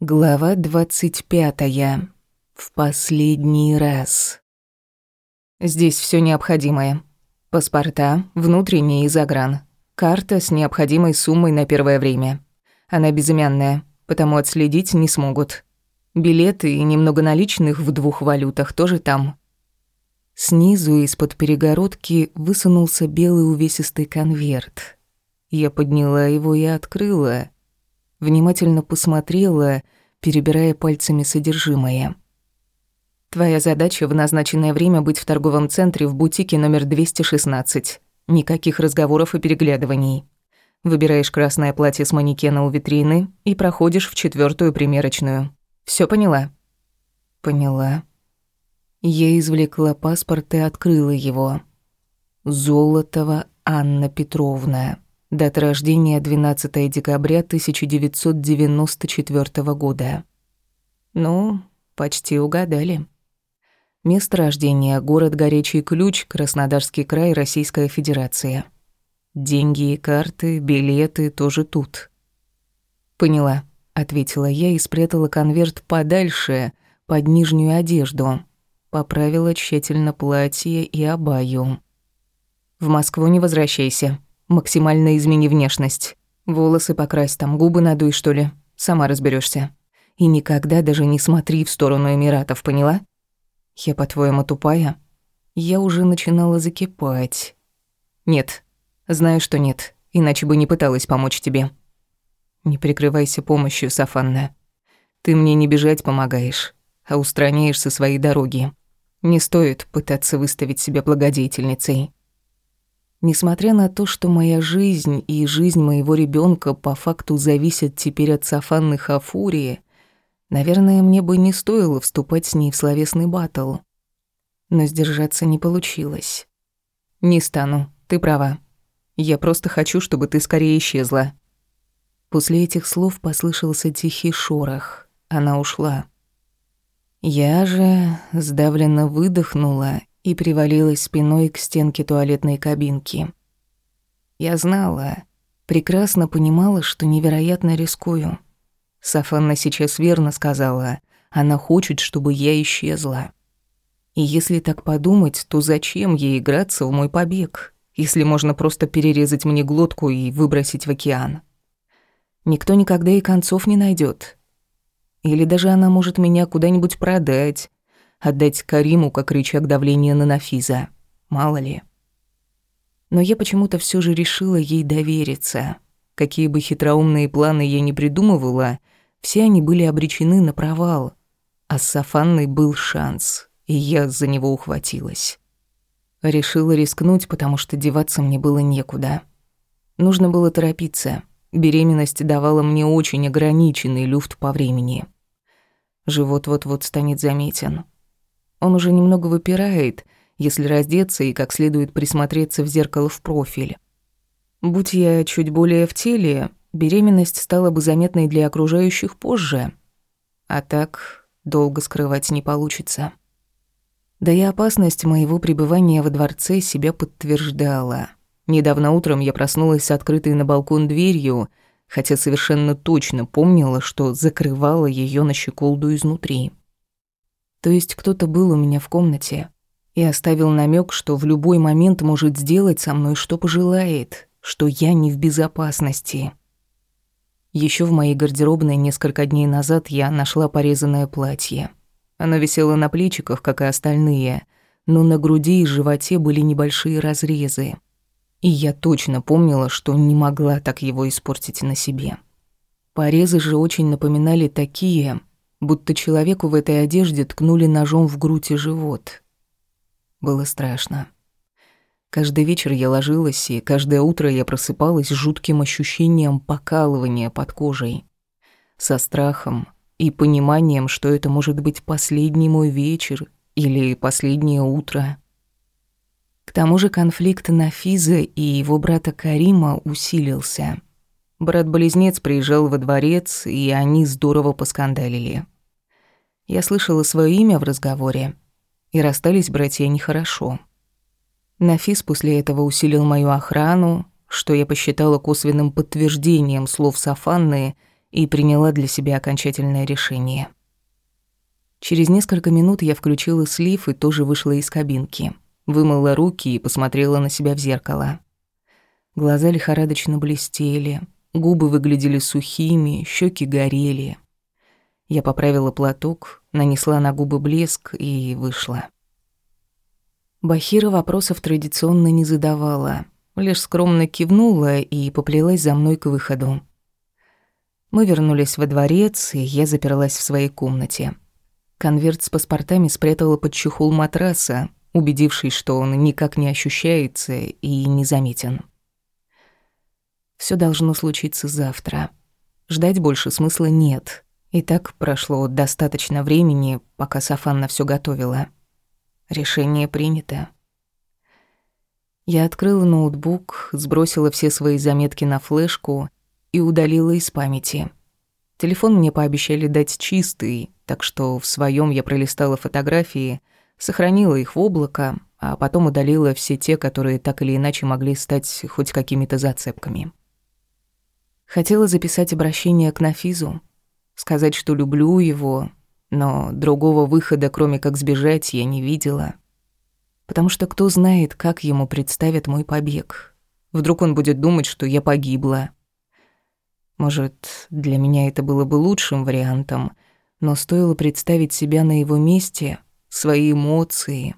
Глава двадцать пятая. В последний раз. Здесь все необходимое. Паспорта, внутренние и загран. Карта с необходимой суммой на первое время. Она безымянная, потому отследить не смогут. Билеты и немного наличных в двух валютах тоже там. Снизу из-под перегородки высунулся белый увесистый конверт. Я подняла его и открыла — внимательно посмотрела, перебирая пальцами содержимое. «Твоя задача в назначенное время быть в торговом центре в бутике номер 216. Никаких разговоров и переглядываний. Выбираешь красное платье с манекена у витрины и проходишь в четвертую примерочную. Все поняла?» «Поняла». Я извлекла паспорт и открыла его. Золотова Анна Петровна. Дата рождения 12 декабря 1994 года. Ну, почти угадали. Место рождения – город Горячий Ключ, Краснодарский край, Российская Федерация. Деньги и карты, билеты тоже тут. «Поняла», — ответила я и спрятала конверт подальше, под нижнюю одежду. Поправила тщательно платье и абаю. «В Москву не возвращайся», Максимально измени внешность. Волосы покрась там, губы надуй, что ли. Сама разберешься. И никогда даже не смотри в сторону Эмиратов, поняла? Я, по-твоему, тупая? Я уже начинала закипать. Нет. Знаю, что нет. Иначе бы не пыталась помочь тебе. Не прикрывайся помощью, Сафанна. Ты мне не бежать помогаешь, а устраняешь со своей дороги. Не стоит пытаться выставить себя благодетельницей. Несмотря на то, что моя жизнь и жизнь моего ребенка по факту зависят теперь от Сафанны Хафурии, наверное, мне бы не стоило вступать с ней в словесный баттл. Но сдержаться не получилось. «Не стану, ты права. Я просто хочу, чтобы ты скорее исчезла». После этих слов послышался тихий шорох. Она ушла. Я же сдавленно выдохнула и привалилась спиной к стенке туалетной кабинки. Я знала, прекрасно понимала, что невероятно рискую. Сафанна сейчас верно сказала, она хочет, чтобы я исчезла. И если так подумать, то зачем ей играться в мой побег, если можно просто перерезать мне глотку и выбросить в океан? Никто никогда и концов не найдет. Или даже она может меня куда-нибудь продать, отдать Кариму как рычаг давления на Нафиза. Мало ли. Но я почему-то все же решила ей довериться. Какие бы хитроумные планы я ни придумывала, все они были обречены на провал. А с Сафанной был шанс, и я за него ухватилась. Решила рискнуть, потому что деваться мне было некуда. Нужно было торопиться. Беременность давала мне очень ограниченный люфт по времени. Живот вот-вот станет заметен. Он уже немного выпирает, если раздеться и как следует присмотреться в зеркало в профиль. Будь я чуть более в теле, беременность стала бы заметной для окружающих позже. А так долго скрывать не получится. Да и опасность моего пребывания во дворце себя подтверждала. Недавно утром я проснулась с открытой на балкон дверью, хотя совершенно точно помнила, что закрывала ее на щеколду изнутри. То есть кто-то был у меня в комнате и оставил намек, что в любой момент может сделать со мной, что пожелает, что я не в безопасности. Еще в моей гардеробной несколько дней назад я нашла порезанное платье. Оно висело на плечиках, как и остальные, но на груди и животе были небольшие разрезы. И я точно помнила, что не могла так его испортить на себе. Порезы же очень напоминали такие, будто человеку в этой одежде ткнули ножом в грудь и живот. Было страшно. Каждый вечер я ложилась, и каждое утро я просыпалась с жутким ощущением покалывания под кожей. Со страхом и пониманием, что это может быть последний мой вечер или последнее утро. К тому же конфликт Нафиза и его брата Карима усилился — Брат-близнец приезжал во дворец, и они здорово поскандалили. Я слышала свое имя в разговоре, и расстались братья нехорошо. Нафис после этого усилил мою охрану, что я посчитала косвенным подтверждением слов Сафанны и приняла для себя окончательное решение. Через несколько минут я включила слив и тоже вышла из кабинки. Вымыла руки и посмотрела на себя в зеркало. Глаза лихорадочно блестели, губы выглядели сухими, щеки горели. Я поправила платок, нанесла на губы блеск и вышла. Бахира вопросов традиционно не задавала, лишь скромно кивнула и поплелась за мной к выходу. Мы вернулись во дворец, и я заперлась в своей комнате. Конверт с паспортами спрятала под чехол матраса, убедившись, что он никак не ощущается и незаметен. Все должно случиться завтра. Ждать больше смысла нет. И так прошло достаточно времени, пока Сафанна все готовила. Решение принято. Я открыла ноутбук, сбросила все свои заметки на флешку и удалила из памяти. Телефон мне пообещали дать чистый, так что в своем я пролистала фотографии, сохранила их в облако, а потом удалила все те, которые так или иначе могли стать хоть какими-то зацепками. Хотела записать обращение к Нафизу, сказать, что люблю его, но другого выхода, кроме как сбежать, я не видела. Потому что кто знает, как ему представят мой побег. Вдруг он будет думать, что я погибла. Может, для меня это было бы лучшим вариантом, но стоило представить себя на его месте, свои эмоции,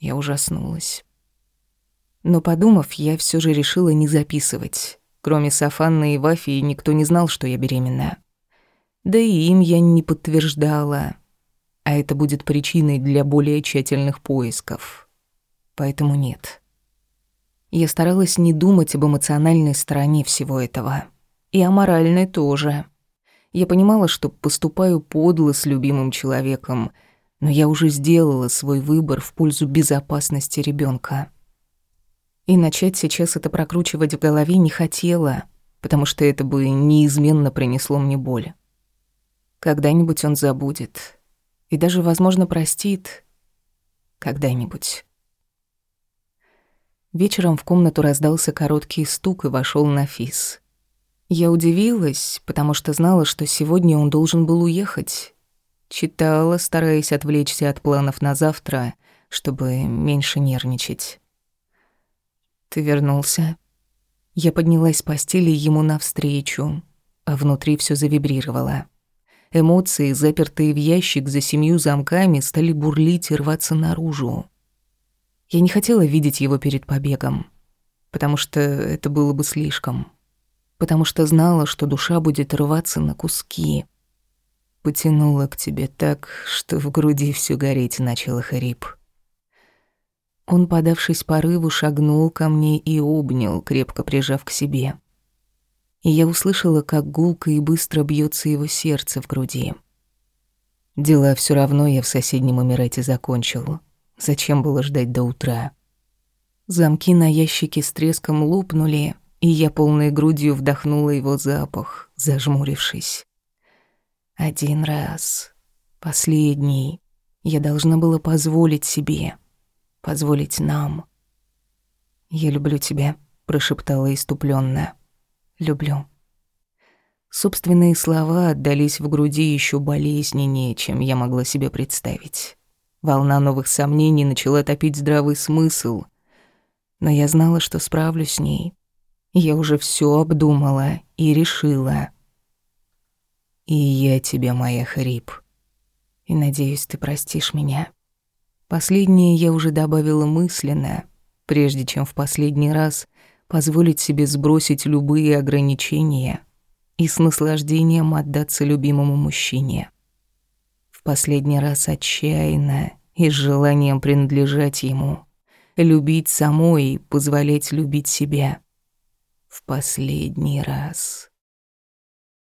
я ужаснулась. Но подумав, я все же решила не записывать. Кроме Сафанны и Вафии никто не знал, что я беременна. Да и им я не подтверждала. А это будет причиной для более тщательных поисков. Поэтому нет. Я старалась не думать об эмоциональной стороне всего этого. И о моральной тоже. Я понимала, что поступаю подло с любимым человеком, но я уже сделала свой выбор в пользу безопасности ребенка. И начать сейчас это прокручивать в голове не хотела, потому что это бы неизменно принесло мне боль. Когда-нибудь он забудет. И даже, возможно, простит. Когда-нибудь. Вечером в комнату раздался короткий стук и вошел Нафис. Я удивилась, потому что знала, что сегодня он должен был уехать. Читала, стараясь отвлечься от планов на завтра, чтобы меньше нервничать. «Ты вернулся?» Я поднялась с постели ему навстречу, а внутри все завибрировало. Эмоции, запертые в ящик за семью замками, стали бурлить и рваться наружу. Я не хотела видеть его перед побегом, потому что это было бы слишком. Потому что знала, что душа будет рваться на куски. Потянула к тебе так, что в груди все гореть начало хрип. Он, подавшись порыву, шагнул ко мне и обнял, крепко прижав к себе и я услышала, как гулко и быстро бьется его сердце в груди. Дела все равно я в соседнем Эмирате закончил. Зачем было ждать до утра? Замки на ящике с треском лопнули, и я полной грудью вдохнула его запах, зажмурившись. Один раз, последний, я должна была позволить себе, позволить нам. «Я люблю тебя», — прошептала иступленно. Люблю. Собственные слова отдались в груди еще болезненнее, чем я могла себе представить. Волна новых сомнений начала топить здравый смысл, но я знала, что справлюсь с ней. Я уже все обдумала и решила. И я тебя, моя хрип. И надеюсь, ты простишь меня. Последнее я уже добавила мысленно, прежде чем в последний раз позволить себе сбросить любые ограничения и с наслаждением отдаться любимому мужчине. В последний раз отчаянно и с желанием принадлежать ему, любить самой и позволять любить себя. В последний раз.